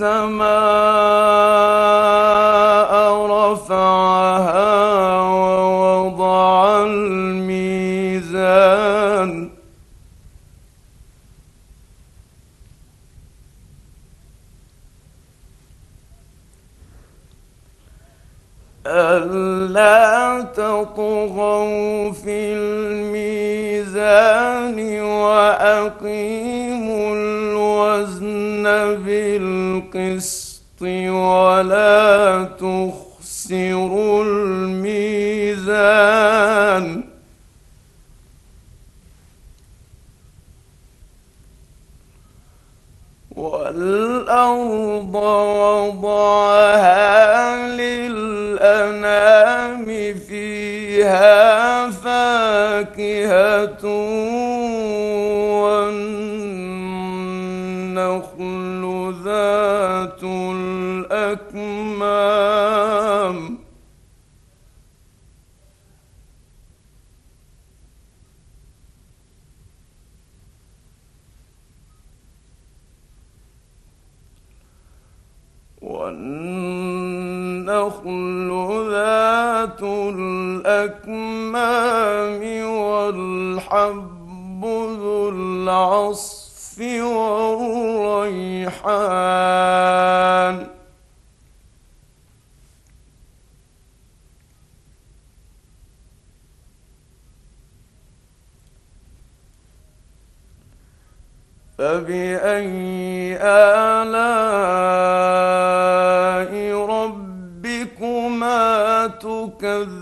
والسماء بالقسط ولا تخسروا الميزان والريحان فبأي آلاء ربكما تكذبان؟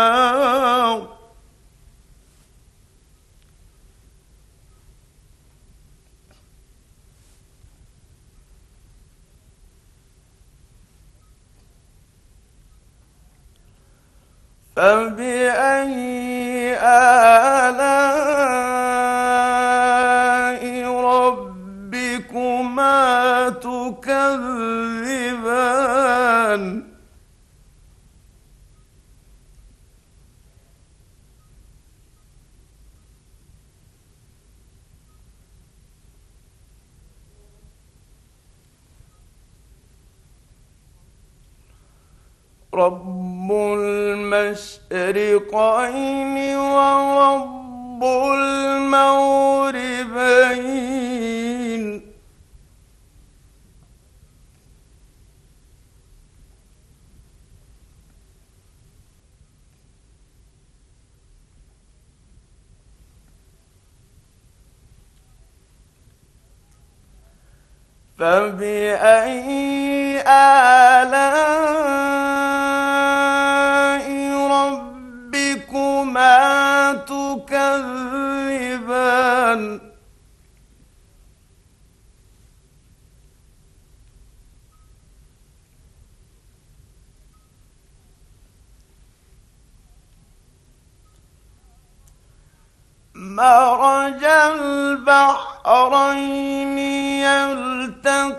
فبأي آلاء المشرقين ورب المغربين. فبأي آلاء البحرين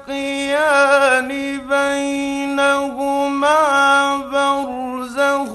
يلتقيان بينهما برزخ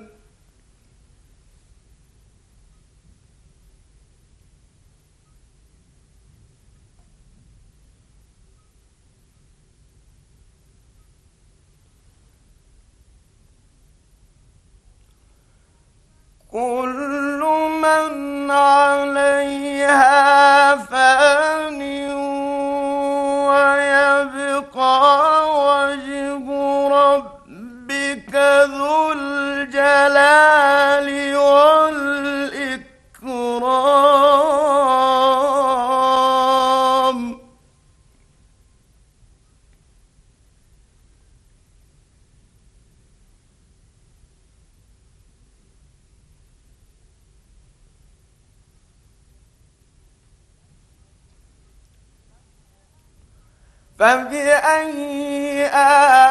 كل من عليها فبأي آلاء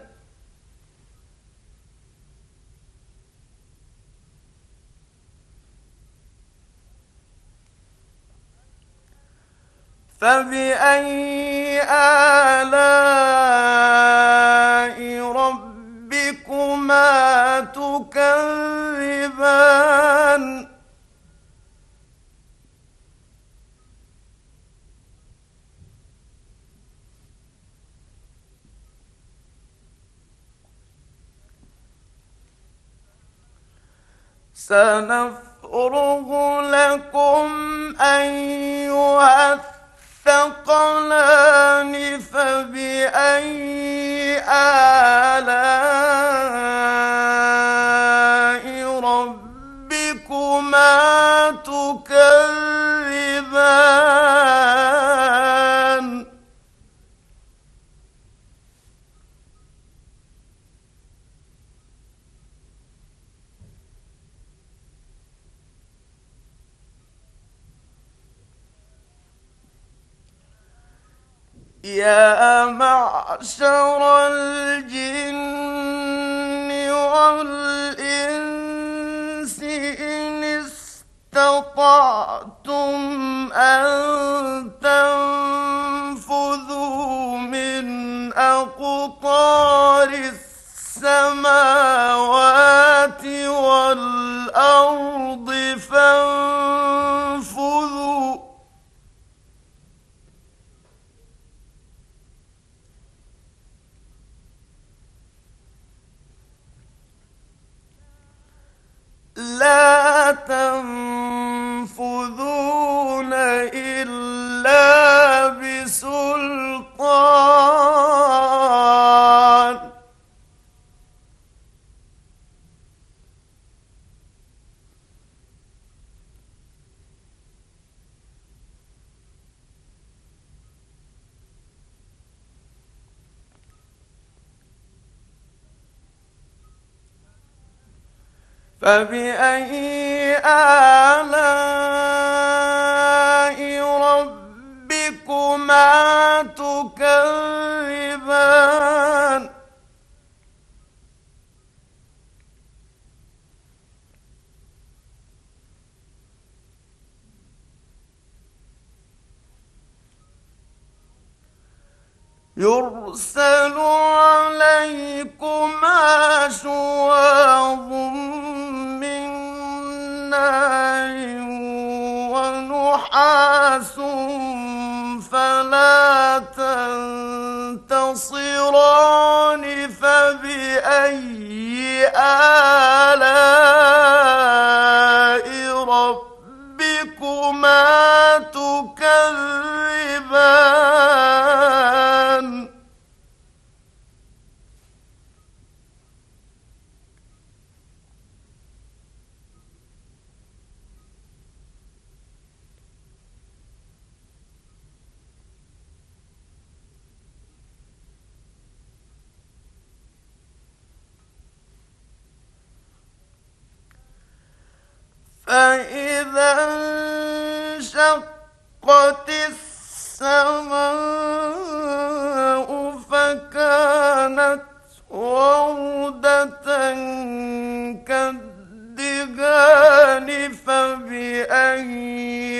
فبأي آلاء ربكما تكذبان سنفرغ لكم أيها الثقلان فبأي آلاء ربكما تكذبان؟ يا معشر الجن والإنس إن استطعتم أن تنفذوا فبأي آلاء ربكما تكذبان؟ يرسل عليكما شواظ نار ونحاس فلا تنتصران فبأي آلاء فإذا انشقت السماء فكانت وردة كالدهان فبأي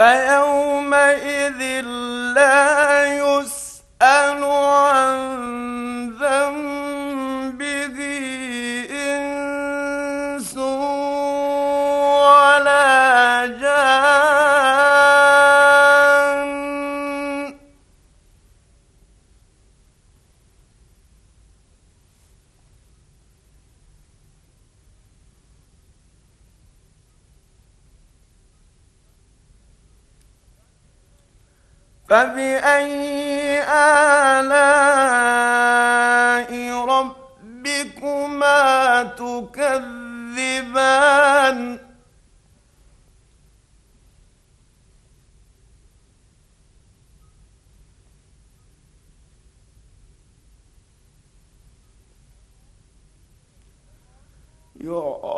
فيومئذ لا فبأي آلاء ربكما تكذبان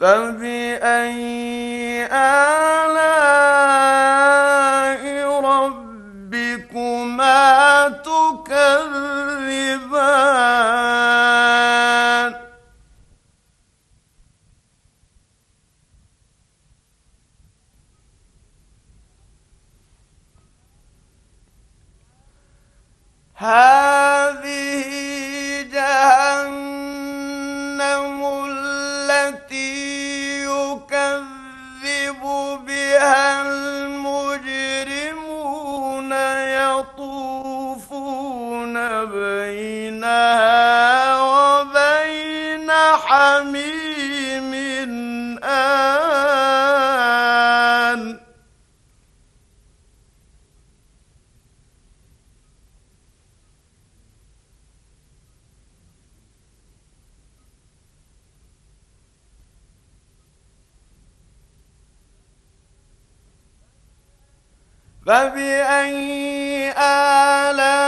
فبأي فبأي آلام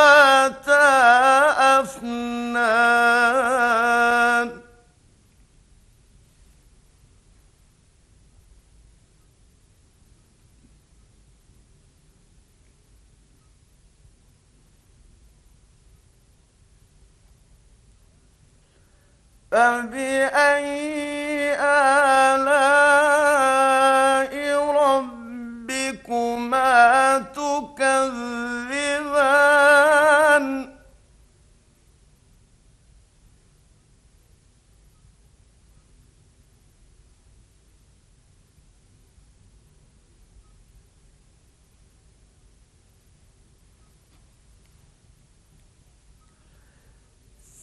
فبأي آلاء ربكما تكذبان؟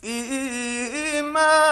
فيهما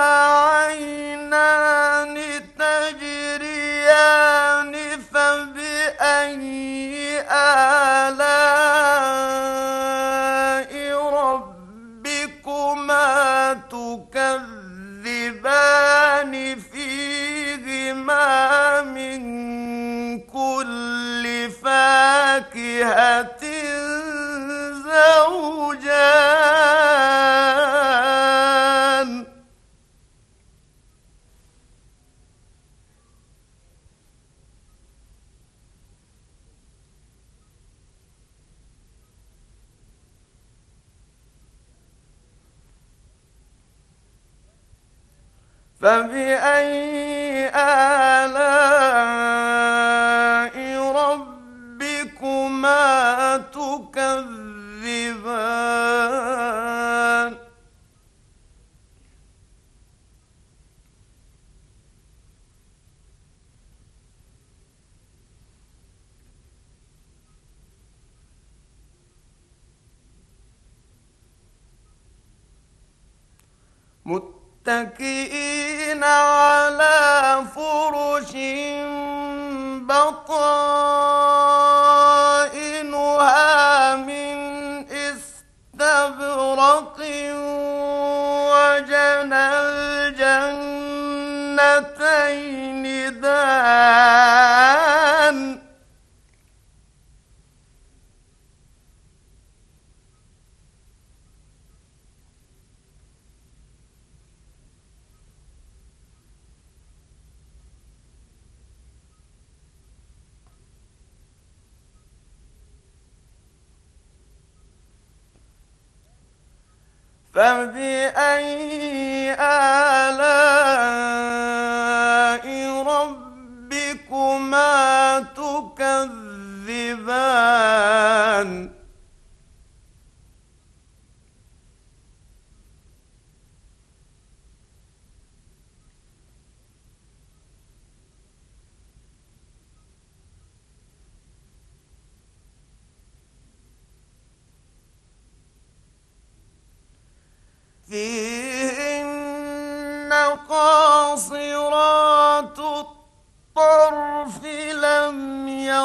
تَتَّقِينَ فبأي آلاء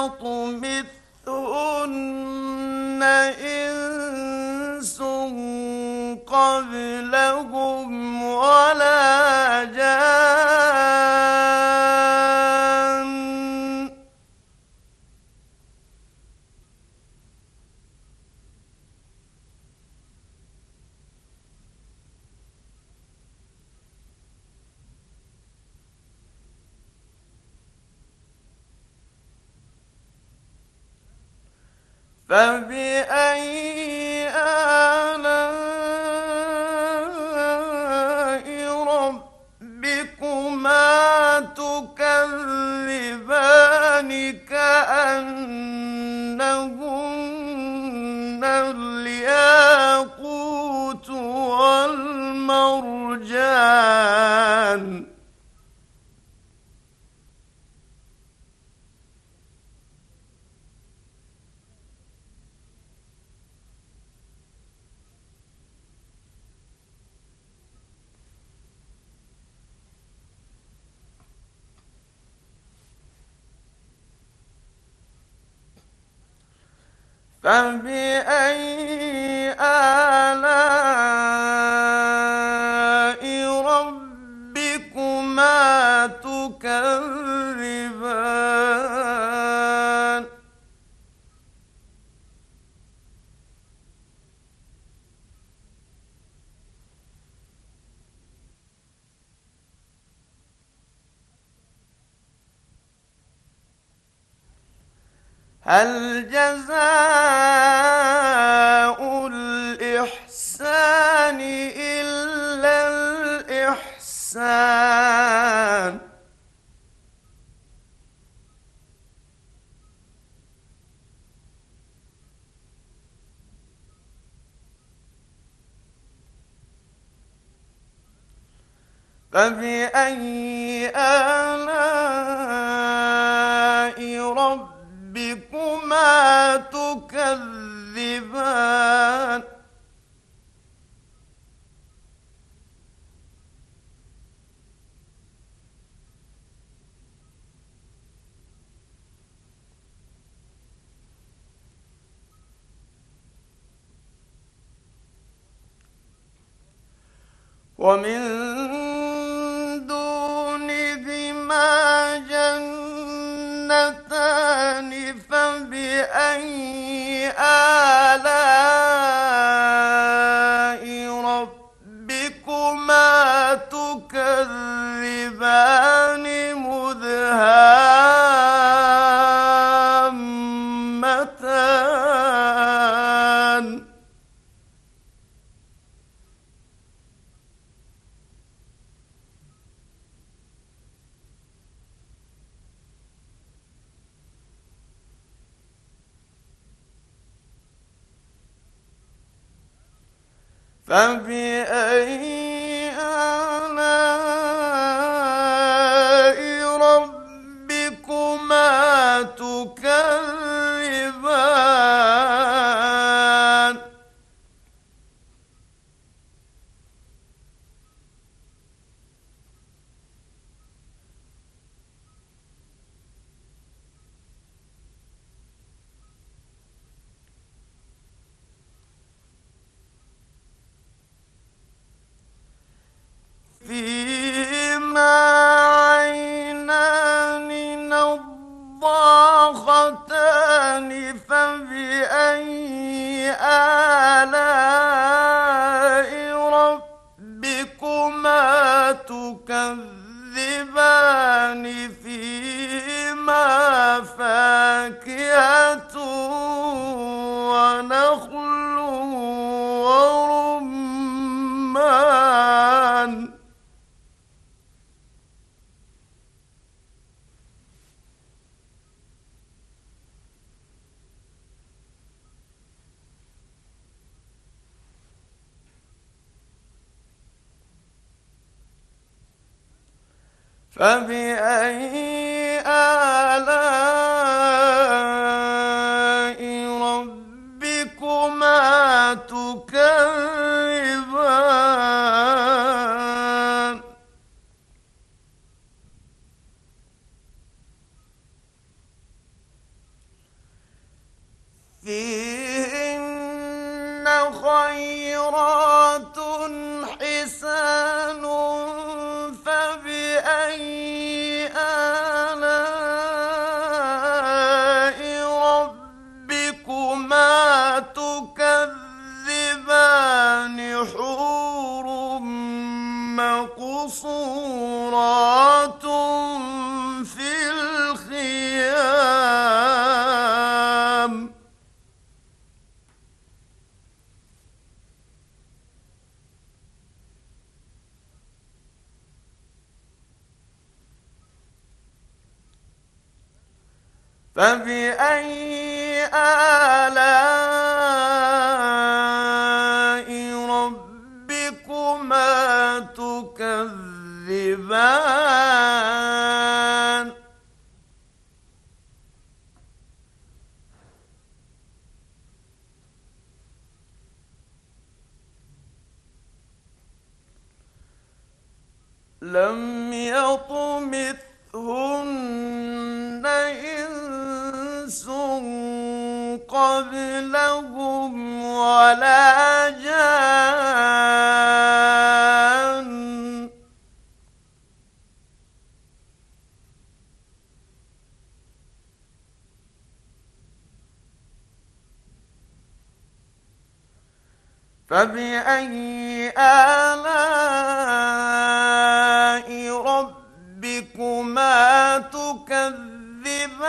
يطمثهن فبأي آلاء فبأي آلاء هل جزاء الإحسان إلا الإحسان. فبأي آلاء ربكما تكذبان ومن دونهما جنتان فبأي آلاء فبأي فبأي آلاء فبأي آلاء ربكما تكذبان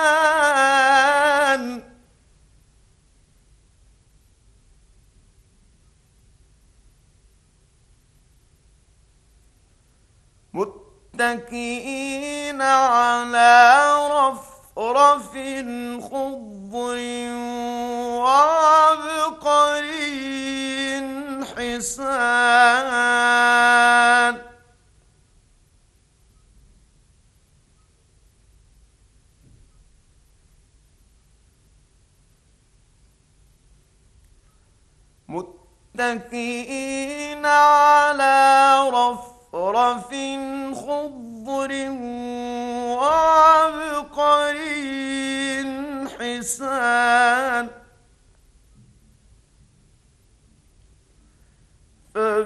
متكئين على رفرف خضر حسان. متكئين على رفرف خضر وعبقري حسان.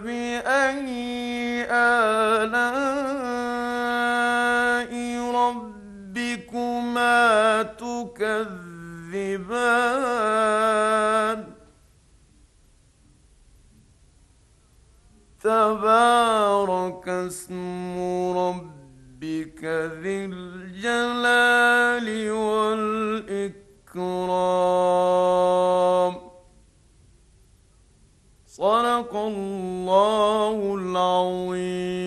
فبأي آلاء ربكما تكذبان؟ تبارك اسم ربك ذي الجلال والإكرام. صدق الله العظيم